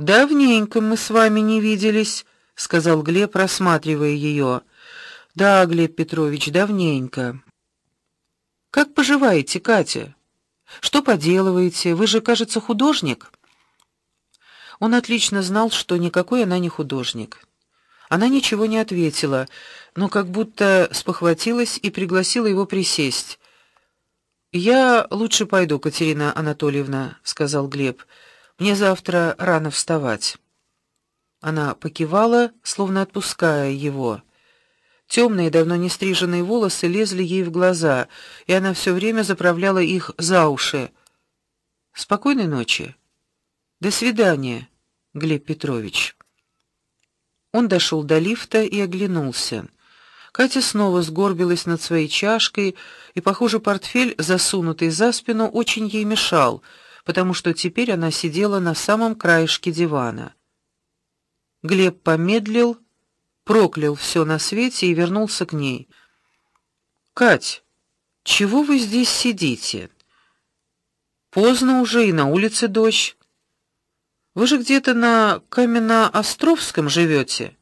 Давненько мы с вами не виделись, сказал Глеб, рассматривая ее. Да, Глеб Петрович, давненько. Как поживаете, Катя? Что поделываете? Вы же, кажется, художник. Он отлично знал, что никакой она не художник. Она ничего не ответила, но как будто спохватилась и пригласила его присесть. Я лучше пойду, Катерина Анатольевна, сказал Глеб. Мне завтра рано вставать. Она покивала, словно отпуская его. Темные, давно не стриженные волосы лезли ей в глаза, и она все время заправляла их за уши. Спокойной ночи. До свидания, Глеб Петрович. Он дошел до лифта и оглянулся. Катя снова сгорбилась над своей чашкой, и, похоже, портфель, засунутый за спину, очень ей мешал, потому что теперь она сидела на самом краешке дивана. Глеб помедлил, проклял все на свете и вернулся к ней. Кать, чего вы здесь сидите? Поздно уже и на улице дождь. Вы же где-то на Каменноостровском живете.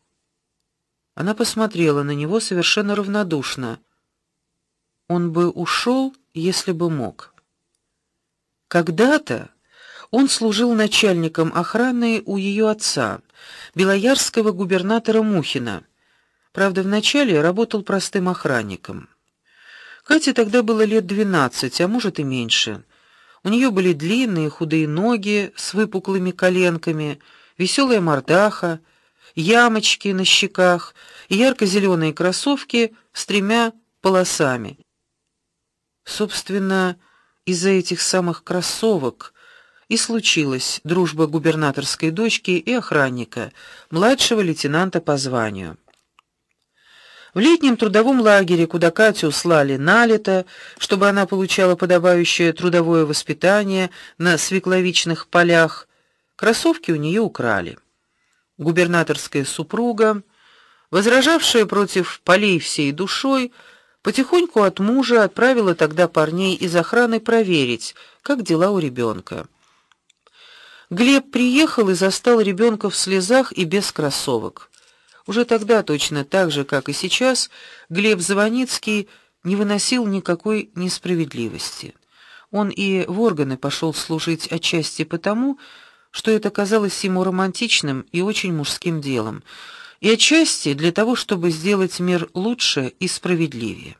Она посмотрела на него совершенно равнодушно. Он бы ушел, если бы мог. Когда-то он служил начальником охраны у ее отца, белоярского губернатора Мухина. Правда, вначале работал простым охранником. Кате тогда было лет двенадцать, а может и меньше. У нее были длинные худые ноги с выпуклыми коленками, веселая мордаха, ямочки на щеках и ярко зеленые кроссовки с тремя полосами. Собственно, из-за этих самых кроссовок и случилась дружба губернаторской дочки и охранника, младшего лейтенанта по званию. В летнем трудовом лагере, куда Катю услали на лето, чтобы она получала подобающее трудовое воспитание на свекловичных полях, кроссовки у нее украли. Губернаторская супруга, возражавшая против полей всей душой, потихоньку от мужа отправила тогда парней из охраны проверить, как дела у ребенка. Глеб приехал и застал ребенка в слезах и без кроссовок. Уже тогда точно так же, как и сейчас, Глеб Звоницкий не выносил никакой несправедливости. Он и в органы пошел служить отчасти потому, что это казалось ему романтичным и очень мужским делом, и отчасти для того, чтобы сделать мир лучше и справедливее.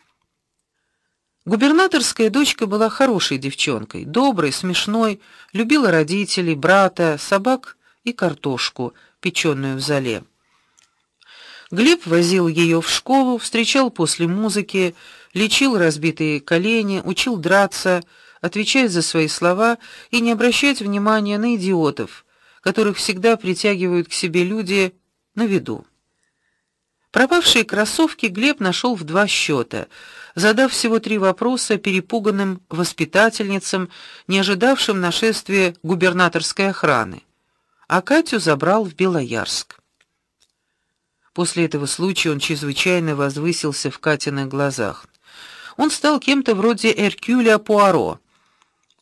Губернаторская дочка была хорошей девчонкой, доброй, смешной, любила родителей, брата, собак и картошку, печеную в зале. Глеб возил ее в школу, встречал после музыки, лечил разбитые колени, учил драться, отвечать за свои слова и не обращать внимания на идиотов, которых всегда притягивают к себе люди на виду. Пропавшие кроссовки Глеб нашел в два счета, задав всего три вопроса перепуганным воспитательницам, не ожидавшим нашествия губернаторской охраны. А Катю забрал в Белоярск. После этого случая он чрезвычайно возвысился в Катиных глазах. Он стал кем-то вроде Эркюля Пуаро,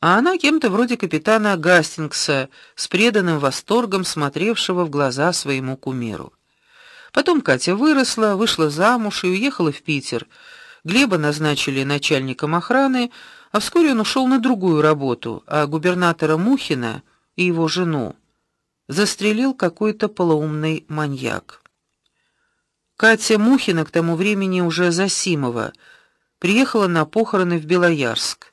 а она кем-то вроде капитана Гастингса, с преданным восторгом смотревшего в глаза своему кумиру. Потом Катя выросла, вышла замуж и уехала в Питер. Глеба назначили начальником охраны, а вскоре он ушел на другую работу, а губернатора Мухина и его жену застрелил какой-то полоумный маньяк. Катя Мухина к тому времени уже Засимова приехала на похороны в Белоярск.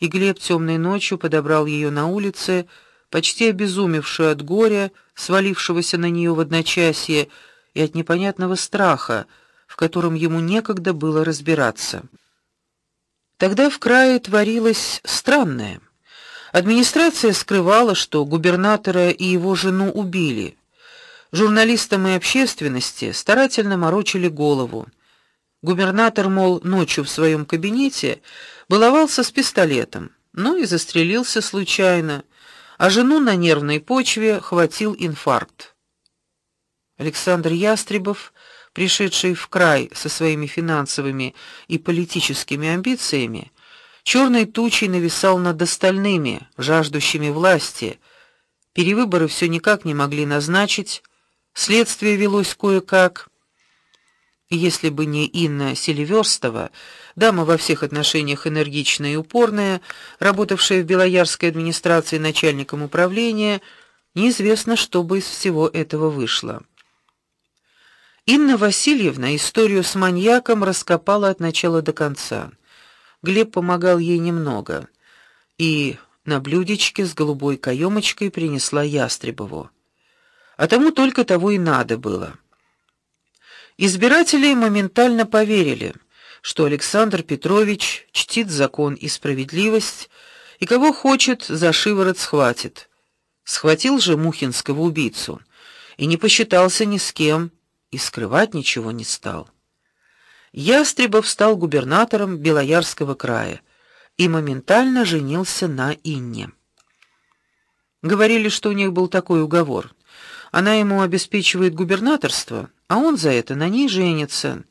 И Глеб темной ночью подобрал ее на улице, почти обезумевшую от горя, свалившегося на нее в одночасье, и от непонятного страха, в котором ему некогда было разбираться. Тогда в крае творилось странное. Администрация скрывала, что губернатора и его жену убили. Журналистам и общественности старательно морочили голову. Губернатор, мол, ночью в своем кабинете баловался с пистолетом, но и застрелился случайно, а жену на нервной почве хватил инфаркт. Александр Ястребов, пришедший в край со своими финансовыми и политическими амбициями, черной тучей нависал над остальными, жаждущими власти Перевыборы все никак не могли назначить, следствие велось кое-как. Если бы не Инна Селиверстова, дама во всех отношениях энергичная и упорная, работавшая в Белоярской администрации начальником управления, неизвестно, что бы из всего этого вышло. Инна Васильевна историю с маньяком раскопала от начала до конца. Глеб помогал ей немного, и на блюдечке с голубой каемочкой принесла Ястребову. А тому только того и надо было. Избиратели моментально поверили, что Александр Петрович чтит закон и справедливость, и кого хочет за шиворот схватит. Схватил же Мухинского убийцу и не посчитался ни с кем, и скрывать ничего не стал. Ястребов стал губернатором Белоярского края и моментально женился на Инне. Говорили, что у них был такой уговор. Она ему обеспечивает губернаторство, а он за это на ней женится.